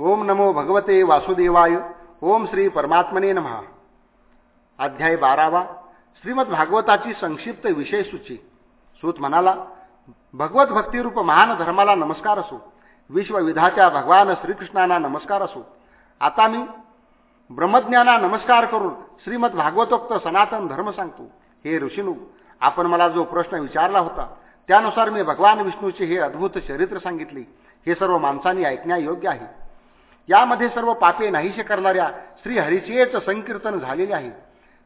ओम नमो भगवते वासुदेवाय. ओम श्री परमात्मने नमहा अध्याय बारावा. श्रीमद भागवताची संक्षिप्त विषय सूची. सूत म्हणाला भगवत भक्तिरूप महान धर्माला नमस्कार असो. विश्वविधाच्या भगवान श्रीकृष्णांना नमस्कार असो. आता मी ब्रह्मज्ञाना नमस्कार करून श्रीमद भागवतोक्त सनातन धर्म सांगतो. हे ऋषीनू आपण मला जो प्रश्न विचारला होता त्यानुसार मी भगवान विष्णूचे हे अद्भुत चरित्र सांगितले. हे सर्व माणसांनी ऐकण्यायोग्य आहे. यामध्ये सर्व पापे नाहीसे करणाऱ्या श्रीहरीचेच संकीर्तन झालेले आहे.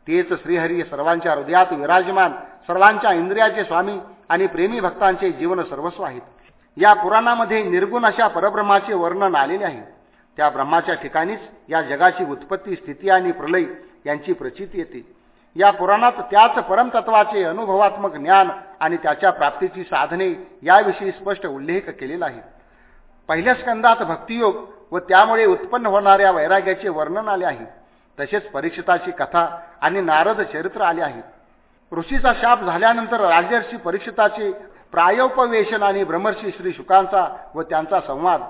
तेच श्रीहरी सर्वांच्या हृदयात विराजमान सर्वांच्या इंद्रियाचे स्वामी आणि प्रेमी भक्तांचे जीवन सर्वस्व आहेत. या पुराणामध्ये निर्गुण अशा परब्रह्माचे वर्णन आलेले आहे. त्या ब्रह्माच्या ठिकाणीच या जगाची उत्पत्ती स्थिती आणि प्रलय यांची प्रचिती येते. या पुराणात त्याच परमतत्वाचे अनुभवात्मक ज्ञान आणि त्याच्या प्राप्तीची साधने याविषयी स्पष्ट उल्लेख केलेला आहे. पहिल्या स्कंदात भक्तियोग व त्यामुळे उत्पन्न होणाऱ्या वैराग्याचे वर्णन आले आहे. तसेच परीक्षिताची कथा आणि नारद चरित्र आले आहे. ऋषीचा शाप झाल्यानंतर राजर्षी परीक्षिताचे प्रायोपवेशन आणि ब्रह्मर्षी श्री शुकांचा व त्यांचा संवाद.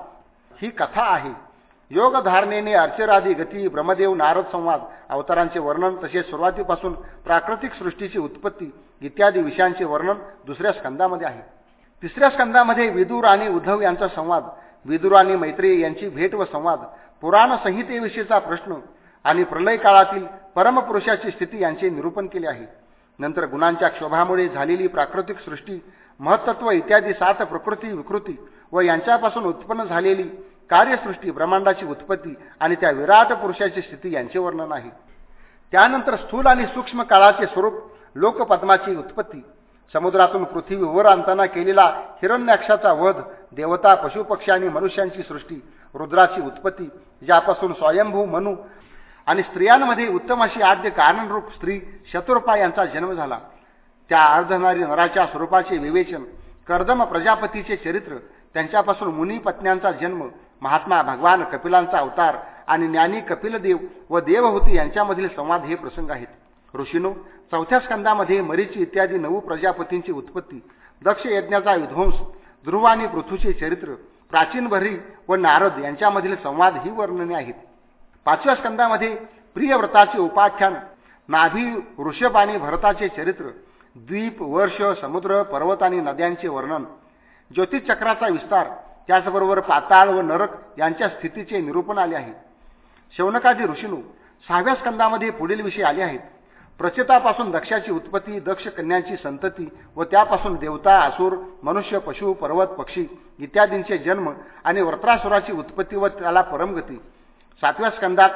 ही कथा आहे. योगधारणेने अर्चरादी गती ब्रह्मदेव नारद संवाद अवतारांचे वर्णन तसेच सुरुवातीपासून प्राकृतिक सृष्टीची उत्पत्ती इत्यादी विषयांचे वर्णन दुसऱ्या स्कंदामध्ये आहे. तिसऱ्या स्कंदामध्ये विदूर आणि उद्धव यांचा संवाद विदुर आणि मैत्री यांची भेट व संवाद पुराण संहितेविषयीचा प्रश्न आणि प्रलय काळातील परमपुरुषाची स्थिती यांचे निरूपण केले आहे. नंतर गुणांच्या क्षोभामुळे झालेली प्राकृतिक सृष्टी महत्त्व इत्यादी सात प्रकृती विकृती व यांच्यापासून उत्पन्न झालेली कार्यसृष्टी ब्रह्मांडाची उत्पत्ती आणि त्या विराट पुरुषाची स्थिती यांचे वर्णन आहे. त्यानंतर स्थूल आणि सूक्ष्म काळाचे स्वरूप लोकपद्माची उत्पत्ती समुद्रातून पृथ्वीवर आणताना केलेला हिरण्याक्षाचा वध देवता पशुपक्षी आणि मनुष्यांची सृष्टी रुद्राची उत्पत्ती ज्यापासून स्वयंभू मनू आणि स्त्रियांमध्ये उत्तम अशी आद्य कारणरूप स्त्री शत्रुपा यांचा जन्म झाला. त्या अर्धनारी नराच्या स्वरूपाचे विवेचन कर्दम प्रजापतीचे चरित्र त्यांच्यापासून मुनी पत्न्यांचा जन्म महात्मा भगवान कपिलांचा अवतार आणि ज्ञानी कपिलदेव व देवहूती यांच्यामधील संवाद हे प्रसंग आहेत. ऋषीनो चौथ्या स्कंदामध्ये मरीची इत्यादी नऊ प्रजापतींची उत्पत्ती दक्ष यज्ञाचा विध्वंस ध्रुव आणि पृथ्वीचे चरित्र प्राचीन भरी व नारद यांच्यामधील संवाद ही वर्णने आहेत. पाचव्या स्कंदामध्ये प्रियव्रताचे उपाख्यान नाभी ऋषभ आणि भरताचे चरित्र द्वीप वर्ष समुद्र पर्वत आणि नद्यांचे वर्णन ज्योतिषचक्राचा विस्तार त्याचबरोबर पाताळ व नरक यांच्या स्थितीचे निरूपण आले आहे. शौनकादी ऋषीनू सहाव्या स्कंदामध्ये पुढील विषय आले आहेत. प्रचेतापासून दक्षाची उत्पत्ती दक्ष कन्यांची संतती व त्यापासून देवता असुर मनुष्य पशु पर्वत पक्षी इत्यादींचे जन्म आणि वर्त्रासुराची उत्पत्ती व त्याला परमगती. सातव्या स्कंदात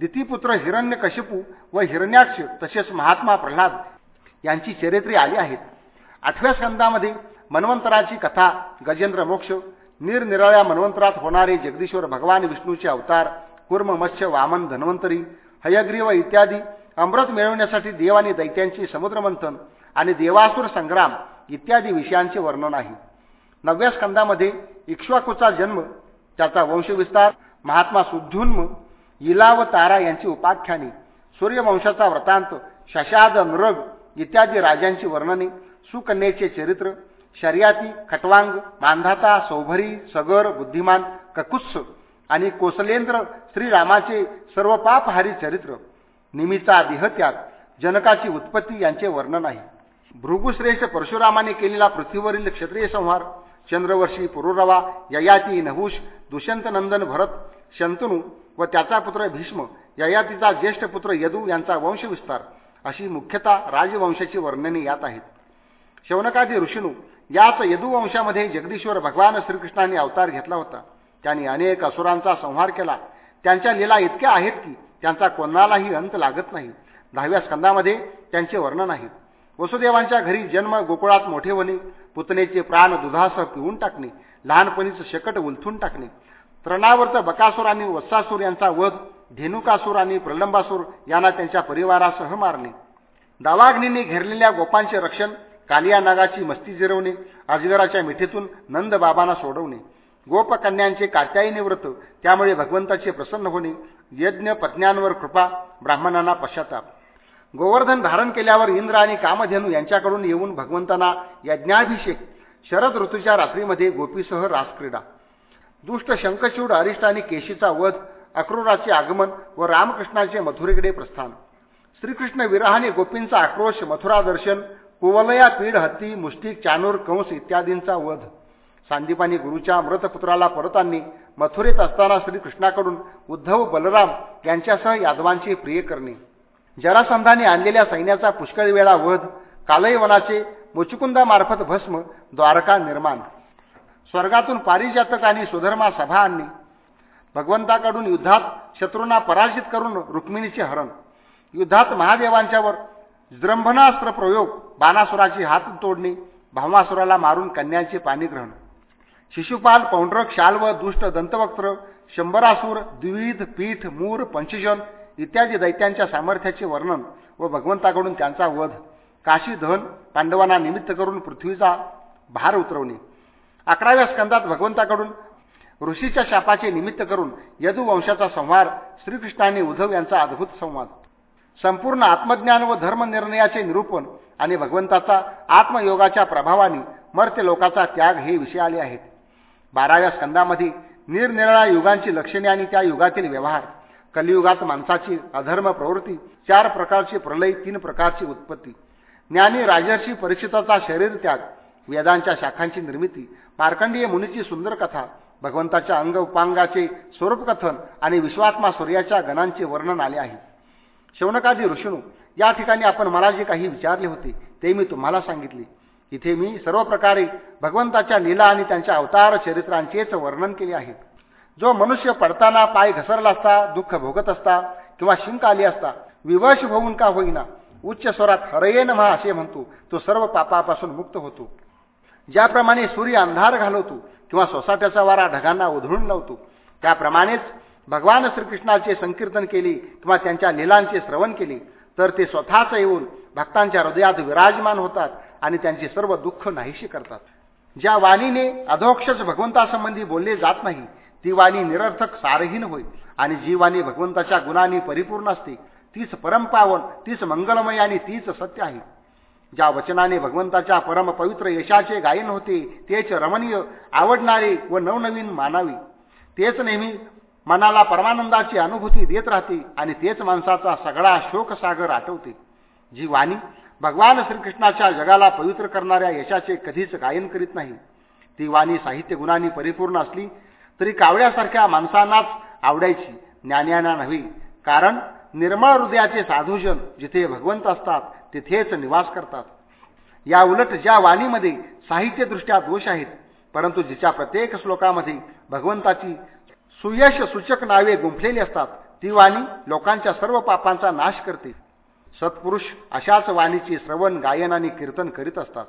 दितीपुत्र हिरण्य कशिपू व हिरण्याक्ष तसेच महात्मा प्रल्हाद यांची चरित्रे आली आहेत. आठव्या स्कंदामध्ये मन्वंतराची कथा गजेंद्र मोक्ष निरनिराळ्या मन्वंतरात होणारे जगदीश्वर भगवान विष्णूचे अवतार कुर्म मत्स्य वामन धन्वंतरी हयग्रीव इत्यादी अमृत मिळवण्यासाठी देव आणि दैत्यांची समुद्रमंथन आणि देवासुर संग्राम इत्यादी विषयांचे वर्णन आहे. नवव्या स्कंदामध्ये इक्ष्वाकूचा जन्म त्याचा वंशविस्तार महात्मा सुद्धुन्म इला व तारा यांची उपाख्याने सूर्यवंशाचा व्रतांत शशाद नृग इत्यादी राजांची वर्णने सुकन्येचे चरित्र शर्याती खटवांग मांधाता सौभरी सगर बुद्धिमान ककुत्स आणि कोसलेंद्र श्रीरामाचे सर्व पापहारी चरित्र. निमीचा देहत्याग जनकाची उत्पत्ती यांचे वर्णन आहे. भृगुश्रेष्ठ परशुरामाने केलेला पृथ्वीवरील क्षत्रिय संहार चंद्रवर्षी पुरुरवा ययाती नहुष दुष्यंतनंदन भरत शंतनू व त्याचा पुत्र भीष्म ययातीचा ज्येष्ठ पुत्र यदू यांचा वंशविस्तार अशी मुख्यतः राजवंशाची वर्णने यात आहेत. शौनकादी ऋषीनू याच यदुवंशामध्ये जगदीश्वर भगवान श्रीकृष्णाने अवतार घेतला होता. त्यांनी अनेक असुरांचा संहार केला. त्यांच्या लीला इतक्या आहेत की त्यांचा कोणालाही अंत लागत नाही. दहाव्या स्कंदामध्ये त्यांचे वर्णन आहे. वसुदेवांच्या घरी जन्म गोकुळात मोठे होणे पुतनेचे प्राण दुधासह पिऊन टाकणे. लहानपणीच शकट उलथून टाकणे. तृणावर्त बकासूर आणि वत्सासूर यांचा वध. धेनुकासूर आणि प्रलंबासूर यांना त्यांच्या परिवारासह मारणे. दावाग्नीने घेरलेल्या गोपांचे रक्षण कालिया नागाची मस्ती जिरवणे. अजगराच्या मिठीतून नंदबाबांना सोडवणे. गोपकन्यांचे कात्यायी व्रत त्यामुळे भगवंताचे प्रसन्न होणे यज्ञ पत्न्यांवर कृपा ब्राह्मणांना पश्चाताप. गोवर्धन धारण केल्यावर इंद्र आणि कामधेनू यांच्याकडून येऊन भगवंतांना यज्ञाभिषेक शरद ऋतूच्या रात्रीमध्ये गोपीसह रासक्रीडा. दुष्ट शंखचूड अरिष्ट आणि केशीचा वध अक्रूराचे आगमन व रामकृष्णाचे मथुरेकडे प्रस्थान. श्रीकृष्ण विरहाने गोपींचा आक्रोश मथुरा दर्शन कुवलया पीड हत्ती मुष्टिक चानूर कंस इत्यादींचा वध. सांदीपानी गुरुच्या मृतपुत्राला परतांनी मथुरेत असताना श्रीकृष्णाकडून उद्धव बलराम यांच्यासह यादवांची प्रिय करणे. जरासंधाने आणलेल्या सैन्याचा पुष्कळ वेळा वध कालयवनाचे मुचुकुंदामार्फत भस्म द्वारका निर्माण. स्वर्गातून पारिजातक आणि सुधर्मा सभा आणणे भगवंताकडून युद्धात शत्रूंना पराजित करून रुक्मिणीचे हरण. युद्धात महादेवांच्यावर जृंभनास्त्र प्रयोग बाणासुराची हात तोडणे भावासुराला मारून कन्यांचे पाणीग्रहण. शिशुपाल पौंड्रक शाल व दुष्ट दंतवक्त्र शंभरासूर द्विविध पीठ मूर पंचजन इत्यादी दैत्यांच्या सामर्थ्याचे वर्णन व भगवंताकडून त्यांचा वध. काशी धन पांडवांना निमित्त करून पृथ्वीचा भार उतरवणे. अकराव्या स्कंदात भगवंताकडून ऋषीच्या शापाचे निमित्त करून यदुवंशाचा संहार श्रीकृष्णाने उद्धव यांचा अद्भुत संवाद. संपूर्ण आत्मज्ञान व धर्मनिर्णयाचे निरूपण आणि भगवंताचा आत्मयोगाच्या प्रभावाने मर्त्य लोकाचा त्याग हे विषय आले आहेत. बाराव्या स्कंदामध्ये निरनिराळ्या युगांची लक्षणे आणि त्या युगातील व्यवहार कलियुगात माणसाची अधर्म प्रवृत्ती चार प्रकारची प्रलय तीन प्रकारची उत्पत्ती ज्ञानी राजर्षी परीक्षिताचा शरीर त्याग वेदांच्या शाखांची निर्मिती मार्कंडीय मुनीची सुंदर कथा भगवंताच्या अंग उपांगाचे स्वरूपकथन आणि विश्वात्मा सूर्याच्या गणांचे वर्णन आले आहे. शौनकादी ऋषणू या ठिकाणी आपण मला जे काही विचारले होते ते मी तुम्हाला सांगितले. इथे मी सर्व प्रकारे भगवंताच्या लीला आणि त्यांच्या अवतार चरित्रांचेच वर्णन केले आहे जो मनुष्य पडताना पाय घसरला असता दुःख भोगत असता किंवा शिंक आली असता विवश होऊन का होईना उच्च स्वरात हरये महा असे म्हणतो तो सर्व पापापासून मुक्त होतो. ज्याप्रमाणे सूर्य अंधार घालवतो किंवा सोसाट्याचा वारा ढगांना उधळून लावतो त्याप्रमाणेच भगवान श्रीकृष्णाचे संकीर्तन केले किंवा त्यांच्या लिलांचे श्रवण केले तर ते स्वतःच येऊन भक्तांच्या हृदयात विराजमान होतात आणि त्यांचे सर्व दुःख नाहीशी करतात. ज्या वाणीने अधोक्षच भगवंतासंबंधी बोलले जात नाही ती वाणी निरर्थक सारहीन होय. आणि जी वाणी भगवंताच्या गुणांनी परिपूर्ण असते तीच परमपावन तीच मंगलमय आणि तीच सत्य आहे. ज्या वचनाने भगवंताच्या परमपवित्र यशाचे गायन होते तेच रमणीय आवडणारे व नवनवीन मानावी. तेच नेहमी मनाला परमानंदाची अनुभूती देत राहते आणि तेच माणसाचा सगळा शोकसागर आठवते. जी वाणी भगवान श्रीकृष्णाच्या जगाला पवित्र करणाऱ्या यशाचे कधीच गायन करीत नाही. ती वाणी साहित्य गुणांनी परिपूर्ण असली तरी कावळ्यासारख्या माणसांनाच आवडायची ज्ञान्यांना नव्हे. कारण निर्मळ हृदयाचे साधूजन जिथे भगवंत असतात तिथेच निवास करतात. या उलट ज्या वाणीमध्ये साहित्यदृष्ट्या दोष आहेत परंतु जिच्या प्रत्येक श्लोकामध्ये भगवंताची सुयश सूचक नावे गुंफलेली असतात ती वाणी लोकांच्या सर्व पापांचा नाश करते. सत्पुरुष अशाच वाणीचे श्रवण गायन आणि कीर्तन करीत असतात.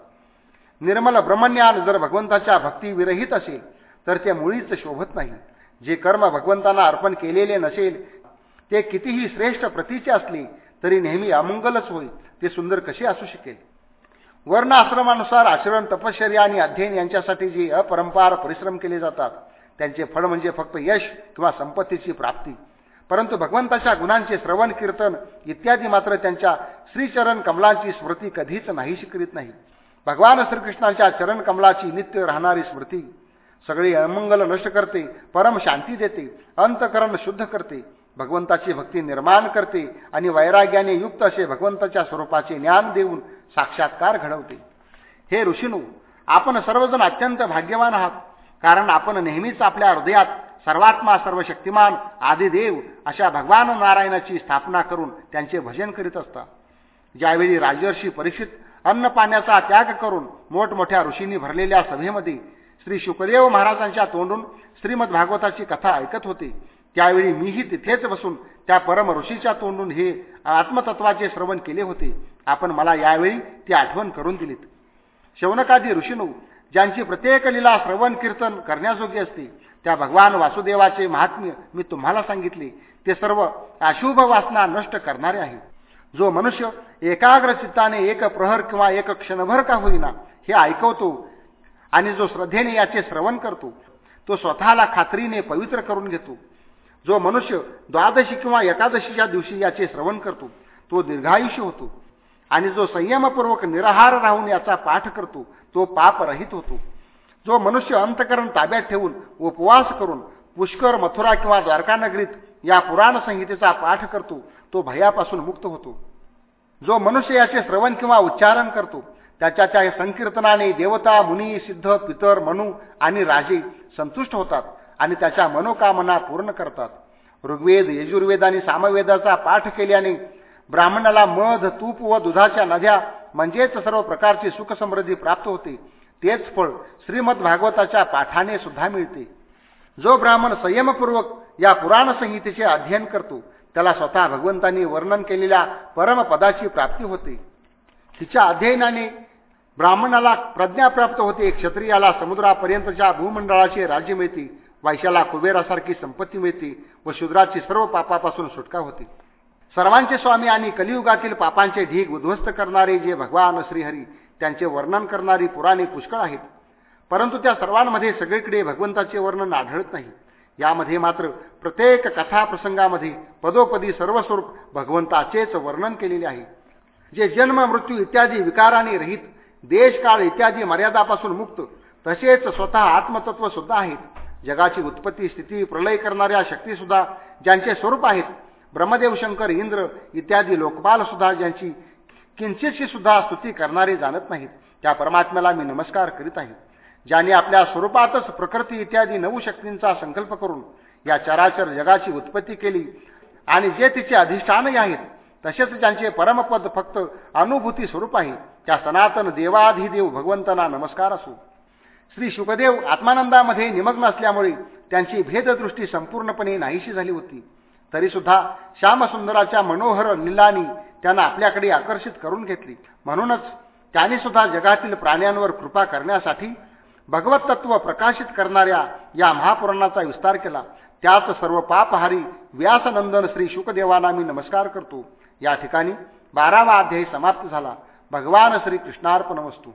निर्मल ब्रह्मज्ञान जर भगवंताच्या भक्तीविरहित असेल तर ते मुळीच शोभत नाही. जे कर्म भगवंतांना अर्पण केलेले नसेल ते कितीही श्रेष्ठ प्रतीचे असले तरी नेहमी अमंगलच होईल ते सुंदर कसे असू शकेल? वर्ण आश्रमानुसार आचरण तपश्चर्या आणि अध्ययन यांच्यासाठी जे अपरंपार परिश्रम केले जातात त्यांचे फळ म्हणजे फक्त यश किंवा संपत्तीची प्राप्ती. परंतु भगवंताच्या गुणांचे श्रवण कीर्तन इत्यादी मात्र त्यांच्या श्रीचरण कमलांची स्मृती कधीच नाहीशी करीत नाही. भगवान श्रीकृष्णांच्या चरण कमलाची नित्य राहणारी स्मृती सगळी अमंगल नष्ट करते परम शांती देते अंतकरण शुद्ध करते भगवंताची भक्ती निर्माण करते आणि वैराग्याने युक्त असे भगवंताच्या स्वरूपाचे ज्ञान देऊन साक्षात्कार घडवते. हे ऋषीनू आपण सर्वजण अत्यंत भाग्यवान आहात कारण आपण नेहमीच आपल्या हृदयात सर्वात्मा सर्व शक्तिमान आदिदेव अशा भगवान नारायणाची स्थापना करून त्यांचे भजन करीत असतात. ज्यावेळी राजर्षी परीक्षित अन्न पाण्याचा त्याग करून मोठमोठ्या ऋषींनी भरलेल्या सभेमध्ये श्री शुकदेव महाराजांच्या तोंडून श्रीमद भागवताची कथा ऐकत होते त्यावेळी मीही तिथेच बसून त्या परम ऋषीच्या तोंडून हे आत्मतत्वाचे श्रवण केले होते. आपण मला यावेळी ती आठवण करून दिलीत. शौनकादी ऋषीनू ज्यांची प्रत्येक लीला श्रवण कीर्तन करण्याजोगी असते त्या भगवान वासुदेवाचे महात्म्य मी तुम्हाला सांगितले ते सर्व अशुभ वासना नष्ट करणारे आहे. जो मनुष्य एकाग्र चित्ताने एक प्रहर किंवा एक क्षणभर का होईना हे ऐकवतो आणि जो श्रद्धेने याचे श्रवण करतो तो स्वतःला खात्रीने पवित्र करून घेतो. जो मनुष्य द्वादशी किंवा एकादशीच्या दिवशी याचे श्रवण करतो तो दीर्घायुष्य होतो. आणि जो संयमपूर्वक निराहार राहून याचा पाठ करतो तो पापरहित होतो. जो मनुष्य अंतकरण ताब्यात ठेवून उपवास करून पुष्कर मथुरा किंवा द्वारकानगरीत या पुराण संहितेचा पाठ करतो तो भयापासून मुक्त होतो. जो मनुष्य याचे श्रवण किंवा उच्चारण करतो त्याच्या त्या संकीर्तनाने देवता मुनी सिद्ध पितर मनू आणि राजे संतुष्ट होतात आणि त्याच्या मनोकामना पूर्ण करतात. ऋग्वेद यजुर्वेद आणि सामवेदाचा पाठ केल्याने ब्राह्मणाला मध तूप व दुधाच्या नद्या म्हणजेच सर्व प्रकारची सुखसमृद्धी प्राप्त होते. तेच फळ श्रीमद भागवताच्या पाठाने सुद्धा मिळते. जो ब्राह्मण संयमपूर्वक या पुराण संहितेचे अध्ययन करतो त्याला स्वतः भगवंतांनी वर्णन केलेल्या परमपदाची प्राप्ती होते. तिच्या अध्ययनाने ब्राह्मणाला प्रज्ञा प्राप्त होते क्षत्रियाला समुद्रापर्यंतच्या भूमंडळाचे राज्य मिळते वैशाला कुबेरासारखी संपत्ती मिळते व शूद्राची सर्व पापापासून सुटका होते. सर्वांचे स्वामी आणि कलियुगातील पापांचे ढीग उद्ध्वस्त करणारे जे भगवान श्रीहरी त्यांचे वर्णन करणारी पुराणे पुष्कळ आहेत. परंतु त्या सर्वांमध्ये सगळीकडे भगवंताचे वर्णन आढळत नाही. यामध्ये मात्र प्रत्येक कथाप्रसंगामध्ये पदोपदी सर्वस्वरूप भगवंताचेच वर्णन केलेले आहे. जे जन्म मृत्यू इत्यादी विकाराने रहित देशकाळ इत्यादी मर्यादापासून मुक्त तसेच स्वतः आत्मतत्व सुद्धा आहेत. जगाची उत्पत्ती स्थिती प्रलय करणाऱ्या शक्तीसुद्धा ज्यांचे स्वरूप आहेत ब्रह्मदेव शंकर इंद्र इत्यादी लोकपालसुद्धा ज्यांची किंचितशी सुद्धा स्तुती करणारे जाणत नाहीत. त्या परमात्म्याला मी नमस्कार करीत आहे. ज्याने आपल्या स्वरूपातच प्रकृती इत्यादी नऊ शक्तींचा संकल्प करून या चराचर जगाची उत्पत्ती केली आणि जे तिचे अधिष्ठानही आहेत तसेच ज्यांचे परमपद फक्त अनुभूती स्वरूप आहे त्या सनातन देवाधिदेव भगवंतांना नमस्कार असो. श्री शुकदेव आत्मानंदामध्ये निमग्न असल्यामुळे त्यांची भेददृष्टी संपूर्णपणे नाहीशी झाली होती. तरीसुद्धा श्यामसुंदराच्या मनोहर निलानी त्यांना आपल्याकडे आकर्षित करून घेतली. म्हणूनच त्याने सुद्धा जगातील प्राण्यांवर कृपा करण्यासाठी भगवत तत्व प्रकाशित करणाऱ्या या महापुराणाचा विस्तार केला. त्याच सर्व पापहारी व्यासनंदन श्री शुकदेवांना मी नमस्कार करतो. या ठिकाणी बारावा अध्यायी समाप्त झाला. भगवान श्री कृष्णार्पण वस्तू